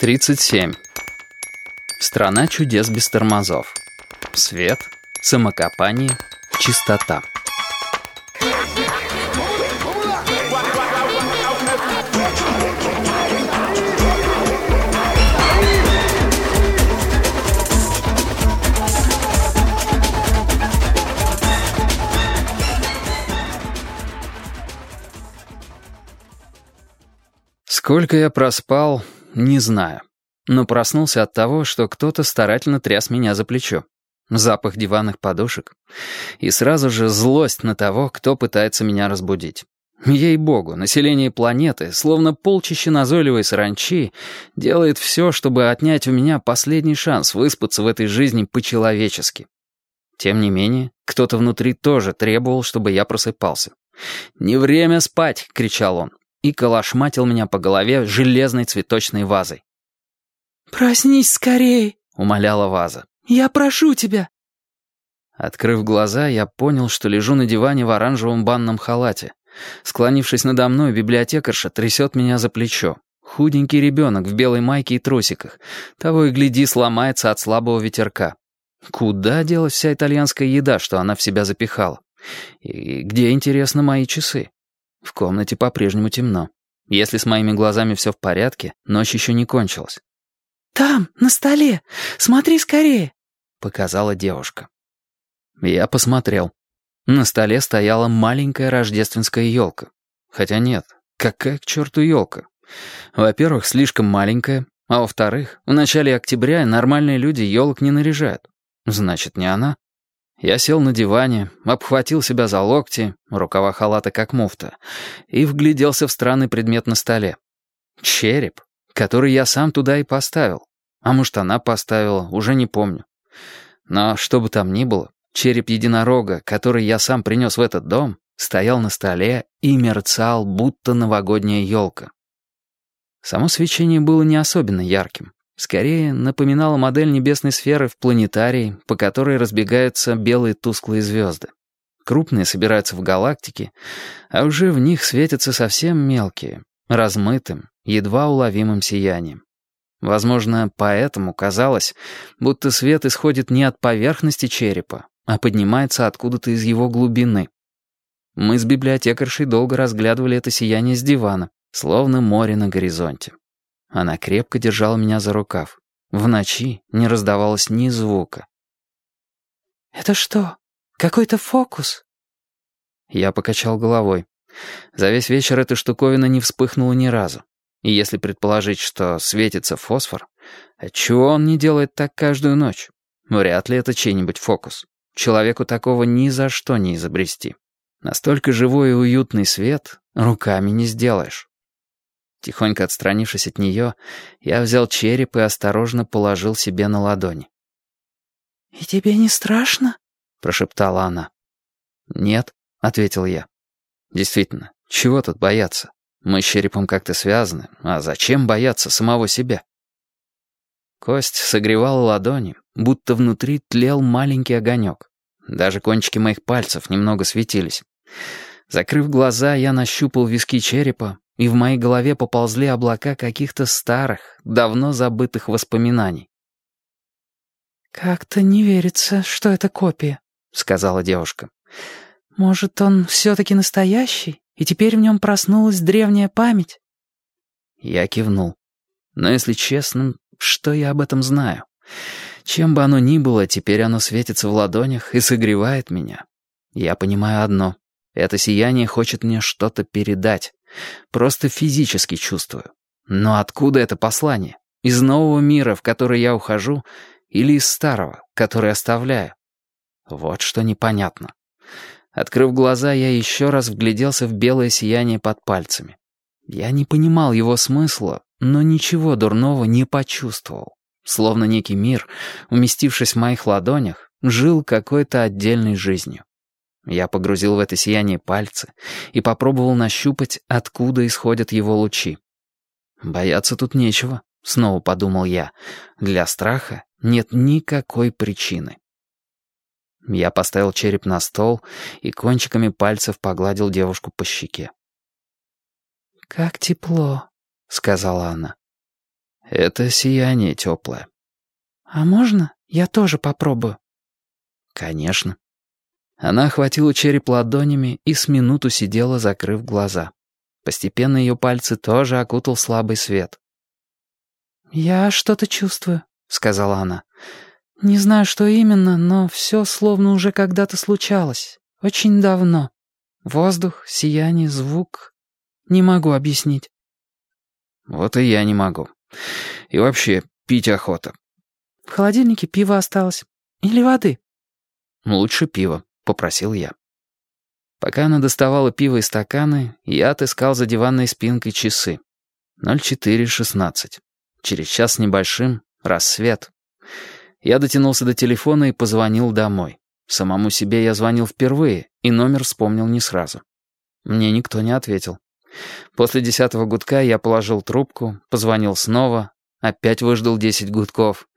37. Страна чудес без тормозов. Свет, самокопание, чистота. Сколько я проспал, не знаю. Но проснулся от того, что кто-то старательно тряс меня за плечо. Запах диванных подушек. И сразу же злость на того, кто пытается меня разбудить. Ей-богу, население планеты, словно полчища назойливой саранчи, делает все, чтобы отнять у меня последний шанс выспаться в этой жизни по-человечески. Тем не менее, кто-то внутри тоже требовал, чтобы я просыпался. «Не время спать!» — кричал он и калашматил меня по голове железной цветочной вазой. «Проснись скорей!» — умоляла ваза. «Я прошу тебя!» Открыв глаза, я понял, что лежу на диване в оранжевом банном халате. Склонившись надо мной, библиотекарша трясет меня за плечо. Худенький ребенок в белой майке и трусиках. Того и гляди, сломается от слабого ветерка. Куда делась вся итальянская еда, что она в себя запихала? И где, интересно, мои часы? В комнате по-прежнему темно. Если с моими глазами все в порядке, ночь еще не кончилась. «Там, на столе! Смотри скорее!» — показала девушка. Я посмотрел. На столе стояла маленькая рождественская елка. Хотя нет, какая к черту елка? Во-первых, слишком маленькая, а во-вторых, в начале октября нормальные люди елок не наряжают. Значит, не она. Я сел на диване, обхватил себя за локти, рукава халата как муфта, и вгляделся в странный предмет на столе. Череп, который я сам туда и поставил. А может, она поставила, уже не помню. Но что бы там ни было, череп единорога, который я сам принес в этот дом, стоял на столе и мерцал, будто новогодняя елка. Само свечение было не особенно ярким. Скорее, напоминала модель небесной сферы в планетарии, по которой разбегаются белые тусклые звезды. Крупные собираются в галактике, а уже в них светятся совсем мелкие, размытым, едва уловимым сиянием. Возможно, поэтому казалось, будто свет исходит не от поверхности черепа, а поднимается откуда-то из его глубины. Мы с библиотекаршей долго разглядывали это сияние с дивана, словно море на горизонте. Она крепко держала меня за рукав. В ночи не раздавалось ни звука. «Это что, какой-то фокус?» Я покачал головой. За весь вечер эта штуковина не вспыхнула ни разу. И если предположить, что светится фосфор, отчего он не делает так каждую ночь? Вряд ли это чей-нибудь фокус. Человеку такого ни за что не изобрести. Настолько живой и уютный свет руками не сделаешь. Тихонько отстранившись от нее, я взял череп и осторожно положил себе на ладони. «И тебе не страшно?» — прошептала она. «Нет», — ответил я. «Действительно, чего тут бояться? Мы с черепом как-то связаны, а зачем бояться самого себя?» Кость согревала ладони, будто внутри тлел маленький огонек. Даже кончики моих пальцев немного светились. Закрыв глаза, я нащупал виски черепа, и в моей голове поползли облака каких-то старых, давно забытых воспоминаний. «Как-то не верится, что это копия», — сказала девушка. «Может, он все-таки настоящий, и теперь в нем проснулась древняя память?» Я кивнул. Но, если честно, что я об этом знаю? Чем бы оно ни было, теперь оно светится в ладонях и согревает меня. Я понимаю одно. Это сияние хочет мне что-то передать. Просто физически чувствую. Но откуда это послание? Из нового мира, в который я ухожу, или из старого, который оставляю? Вот что непонятно. Открыв глаза, я еще раз вгляделся в белое сияние под пальцами. Я не понимал его смысла, но ничего дурного не почувствовал. Словно некий мир, уместившись в моих ладонях, жил какой-то отдельной жизнью. Я погрузил в это сияние пальцы и попробовал нащупать, откуда исходят его лучи. «Бояться тут нечего», — снова подумал я. «Для страха нет никакой причины». Я поставил череп на стол и кончиками пальцев погладил девушку по щеке. «Как тепло», — сказала она. Это сияние теплое. «А можно я тоже попробую?» «Конечно». Она охватила череп ладонями и с минуту сидела, закрыв глаза. Постепенно ее пальцы тоже окутал слабый свет. «Я что-то чувствую», — сказала она. «Не знаю, что именно, но все словно уже когда-то случалось. Очень давно. Воздух, сияние, звук. Не могу объяснить». «Вот и я не могу. И вообще, пить охота». «В холодильнике пиво осталось. Или воды?» «Лучше пиво», — попросил я. Пока она доставала пиво и стаканы, я отыскал за диванной спинкой часы. 04.16. Через час с небольшим — рассвет. Я дотянулся до телефона и позвонил домой. Самому себе я звонил впервые, и номер вспомнил не сразу. Мне никто не ответил. После десятого гудка я положил трубку, позвонил снова, опять выждал десять гудков